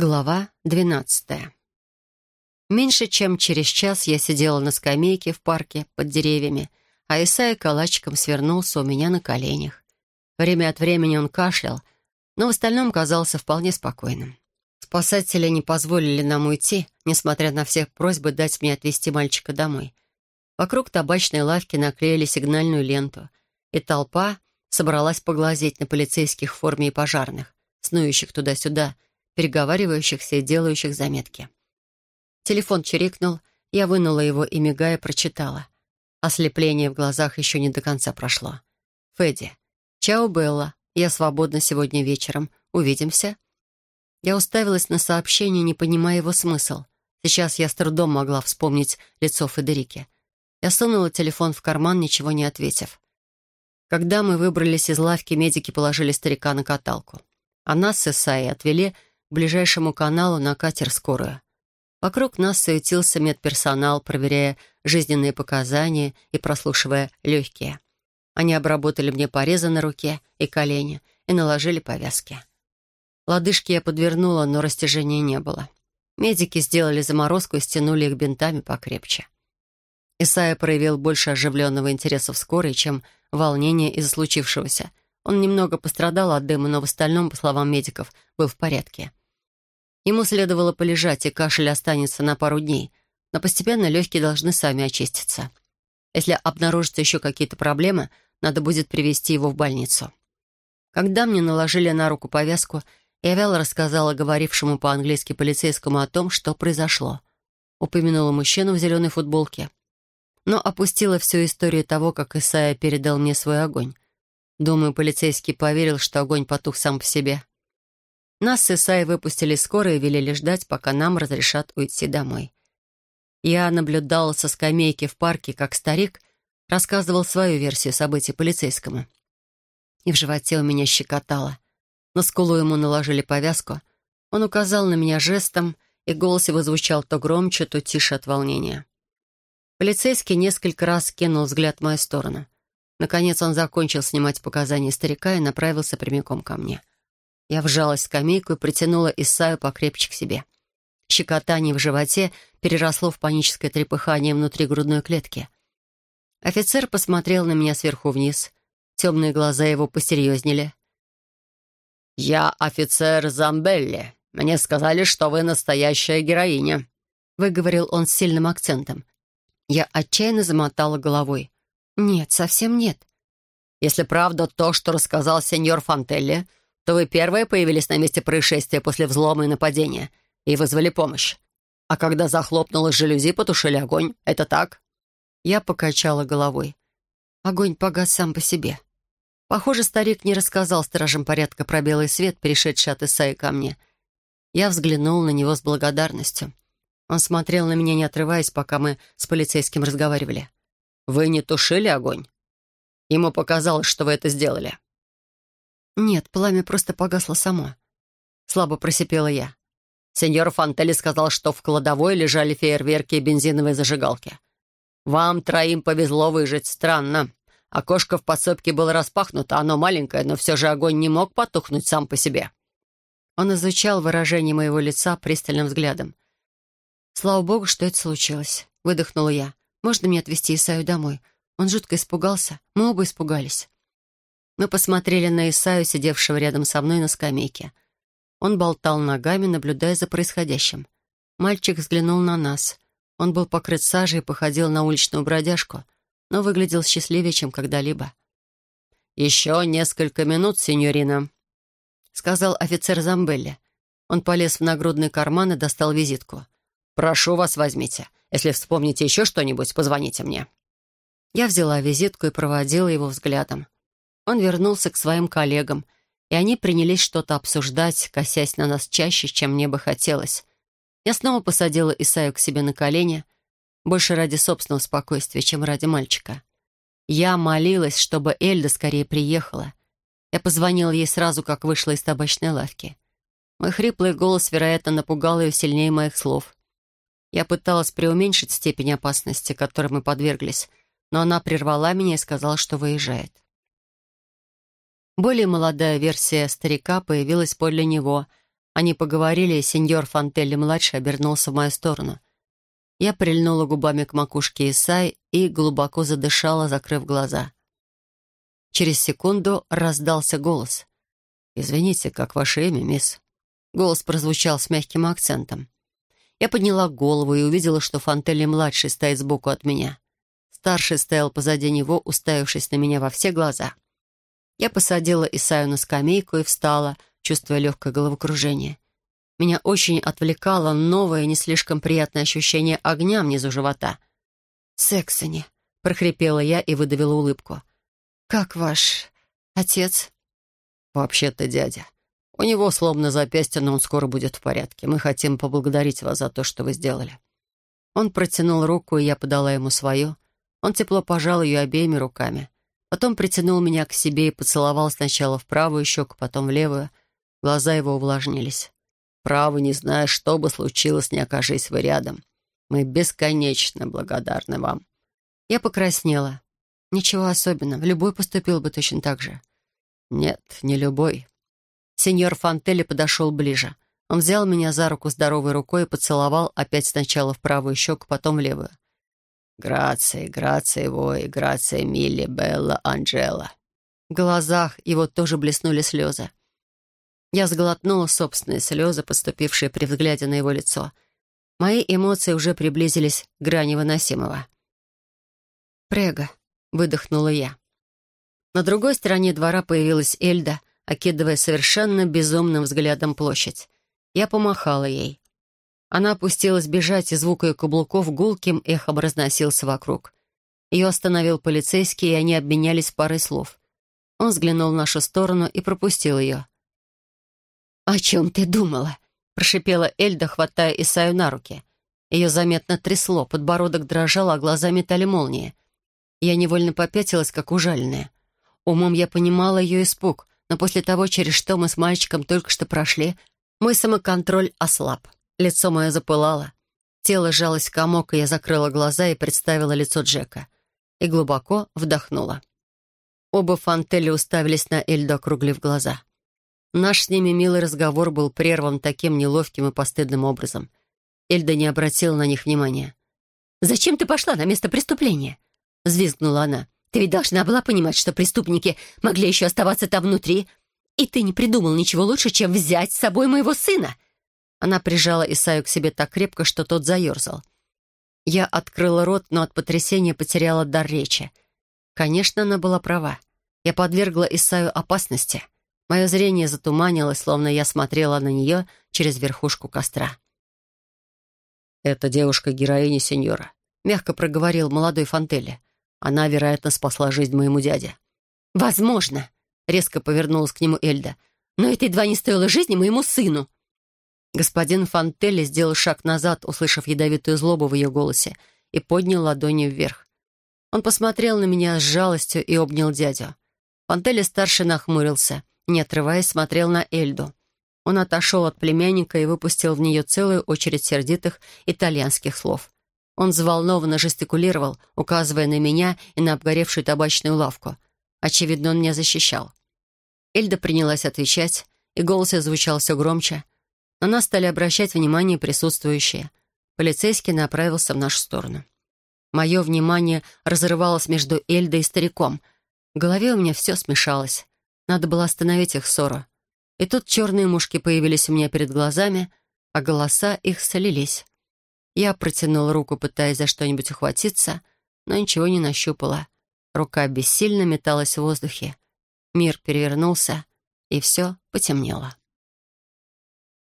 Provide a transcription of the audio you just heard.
Глава двенадцатая. Меньше чем через час я сидела на скамейке в парке под деревьями, а Исайя калачиком свернулся у меня на коленях. Время от времени он кашлял, но в остальном казался вполне спокойным. Спасатели не позволили нам уйти, несмотря на все просьбы дать мне отвезти мальчика домой. Вокруг табачной лавки наклеили сигнальную ленту, и толпа собралась поглазеть на полицейских в форме и пожарных, снующих туда-сюда — переговаривающихся и делающих заметки. Телефон чирикнул, я вынула его и, мигая, прочитала. Ослепление в глазах еще не до конца прошло. «Федди. Чао, Белла. Я свободна сегодня вечером. Увидимся?» Я уставилась на сообщение, не понимая его смысл. Сейчас я с трудом могла вспомнить лицо Федерики. Я сунула телефон в карман, ничего не ответив. Когда мы выбрались из лавки, медики положили старика на каталку. А нас с Исаей отвели ближайшему каналу на катер «Скорую». Вокруг нас суетился медперсонал, проверяя жизненные показания и прослушивая легкие. Они обработали мне порезы на руке и колени и наложили повязки. Лодыжки я подвернула, но растяжения не было. Медики сделали заморозку и стянули их бинтами покрепче. Исайя проявил больше оживленного интереса в скорой, чем волнения из-за случившегося. Он немного пострадал от дыма, но в остальном, по словам медиков, был в порядке. Ему следовало полежать, и кашель останется на пару дней, но постепенно легкие должны сами очиститься. Если обнаружатся еще какие-то проблемы, надо будет привести его в больницу. Когда мне наложили на руку повязку, я вяло рассказала говорившему по-английски полицейскому о том, что произошло. Упомянула мужчину в зеленой футболке. Но опустила всю историю того, как Исайя передал мне свой огонь. Думаю, полицейский поверил, что огонь потух сам по себе. Нас с Исаей выпустили скоро и велели ждать, пока нам разрешат уйти домой. Я наблюдала со скамейки в парке, как старик рассказывал свою версию событий полицейскому. И в животе у меня щекотало. На скулу ему наложили повязку. Он указал на меня жестом, и голос его звучал то громче, то тише от волнения. Полицейский несколько раз кинул взгляд в мою сторону. Наконец он закончил снимать показания старика и направился прямиком ко мне. Я вжалась в скамейку и притянула Исаю покрепче к себе. Щекотание в животе переросло в паническое трепыхание внутри грудной клетки. Офицер посмотрел на меня сверху вниз. Темные глаза его посерьезнели. «Я офицер Замбелли. Мне сказали, что вы настоящая героиня», — выговорил он с сильным акцентом. Я отчаянно замотала головой. «Нет, совсем нет». «Если правда то, что рассказал сеньор Фантелли, то вы первые появились на месте происшествия после взлома и нападения и вызвали помощь. А когда захлопнулась жалюзи, потушили огонь. Это так?» Я покачала головой. Огонь погас сам по себе. Похоже, старик не рассказал стражам порядка про белый свет, перешедший от Исаи ко мне. Я взглянул на него с благодарностью. Он смотрел на меня, не отрываясь, пока мы с полицейским разговаривали. «Вы не тушили огонь?» Ему показалось, что вы это сделали. «Нет, пламя просто погасло само», — слабо просипела я. Сеньор Фантелли сказал, что в кладовой лежали фейерверки и бензиновые зажигалки. «Вам троим повезло выжить. Странно. Окошко в подсобке было распахнуто, оно маленькое, но все же огонь не мог потухнуть сам по себе». Он изучал выражение моего лица пристальным взглядом. «Слава богу, что это случилось», — выдохнула я. «Можно мне отвезти Исаю домой? Он жутко испугался. Мы оба испугались». Мы посмотрели на Исаю, сидевшего рядом со мной на скамейке. Он болтал ногами, наблюдая за происходящим. Мальчик взглянул на нас. Он был покрыт сажей и походил на уличную бродяжку, но выглядел счастливее, чем когда-либо. «Еще несколько минут, сеньорина», — сказал офицер Замбелли. Он полез в нагрудный карман и достал визитку. «Прошу вас, возьмите. Если вспомните еще что-нибудь, позвоните мне». Я взяла визитку и проводила его взглядом. Он вернулся к своим коллегам, и они принялись что-то обсуждать, косясь на нас чаще, чем мне бы хотелось. Я снова посадила Исаю к себе на колени, больше ради собственного спокойствия, чем ради мальчика. Я молилась, чтобы Эльда скорее приехала. Я позвонила ей сразу, как вышла из табачной лавки. Мой хриплый голос, вероятно, напугал ее сильнее моих слов. Я пыталась преуменьшить степень опасности, которой мы подверглись, но она прервала меня и сказала, что выезжает. Более молодая версия старика появилась подле него. Они поговорили, и сеньор Фантелли-младший обернулся в мою сторону. Я прильнула губами к макушке Исай и глубоко задышала, закрыв глаза. Через секунду раздался голос. «Извините, как ваше имя, мисс?» Голос прозвучал с мягким акцентом. Я подняла голову и увидела, что Фантелли-младший стоит сбоку от меня. Старший стоял позади него, уставившись на меня во все глаза. Я посадила Исаю на скамейку и встала, чувствуя легкое головокружение. Меня очень отвлекало новое, не слишком приятное ощущение огня внизу живота. «Сексони», — прохрипела я и выдавила улыбку. «Как ваш отец?» «Вообще-то дядя. У него сломано запястье, но он скоро будет в порядке. Мы хотим поблагодарить вас за то, что вы сделали». Он протянул руку, и я подала ему свою. Он тепло пожал ее обеими руками. Потом притянул меня к себе и поцеловал сначала в правую щеку, потом в левую. Глаза его увлажнились. «Право, не зная, что бы случилось, не окажись вы рядом. Мы бесконечно благодарны вам». Я покраснела. Ничего особенного. Любой поступил бы точно так же. «Нет, не любой», Сеньор Фантелли подошел ближе. Он взял меня за руку здоровой рукой и поцеловал опять сначала в правую щеку, потом в левую. «Грация, грация вой, грация Милли, Белла, Анджела». В глазах его тоже блеснули слезы. Я сглотнула собственные слезы, поступившие при взгляде на его лицо. Мои эмоции уже приблизились к грани выносимого. «Прега», — выдохнула я. На другой стороне двора появилась Эльда, окидывая совершенно безумным взглядом площадь. Я помахала ей. Она опустилась бежать, и звук ее каблуков гулким эхом разносился вокруг. Ее остановил полицейский, и они обменялись парой слов. Он взглянул в нашу сторону и пропустил ее. «О чем ты думала?» — прошипела Эльда, хватая Исаю на руки. Ее заметно трясло, подбородок дрожал, а глаза метали молнии. Я невольно попятилась, как ужаленная. Умом я понимала ее испуг, но после того, через что мы с мальчиком только что прошли, мой самоконтроль ослаб. Лицо мое запылало. Тело сжалось в комок, и я закрыла глаза и представила лицо Джека. И глубоко вдохнула. Оба Фантелли уставились на Эльду, округлив глаза. Наш с ними милый разговор был прерван таким неловким и постыдным образом. Эльда не обратила на них внимания. «Зачем ты пошла на место преступления?» — взвизгнула она. Ты ведь должна была понимать, что преступники могли еще оставаться там внутри. И ты не придумал ничего лучше, чем взять с собой моего сына». Она прижала Исаю к себе так крепко, что тот заерзал. Я открыла рот, но от потрясения потеряла дар речи. Конечно, она была права. Я подвергла Исаю опасности. Мое зрение затуманилось, словно я смотрела на нее через верхушку костра. «Это девушка-героиня, сеньора», — мягко проговорил молодой Фантелли. Она, вероятно, спасла жизнь моему дяде». «Возможно», — резко повернулась к нему Эльда. «Но это едва не стоило жизни моему сыну». Господин Фантелли сделал шаг назад, услышав ядовитую злобу в ее голосе, и поднял ладони вверх. Он посмотрел на меня с жалостью и обнял дядю. Фантелли-старший нахмурился, не отрываясь, смотрел на Эльду. Он отошел от племянника и выпустил в нее целую очередь сердитых итальянских слов. Он взволнованно жестикулировал, указывая на меня и на обгоревшую табачную лавку. Очевидно, он меня защищал. Эльда принялась отвечать, и голос ее звучал все громче. На нас стали обращать внимание присутствующие. Полицейский направился в нашу сторону. Мое внимание разрывалось между Эльдой и стариком. В голове у меня все смешалось. Надо было остановить их ссору. И тут черные мушки появились у меня перед глазами, а голоса их солились. Я протянула руку, пытаясь за что-нибудь ухватиться, но ничего не нащупала. Рука бессильно металась в воздухе. Мир перевернулся, и все потемнело.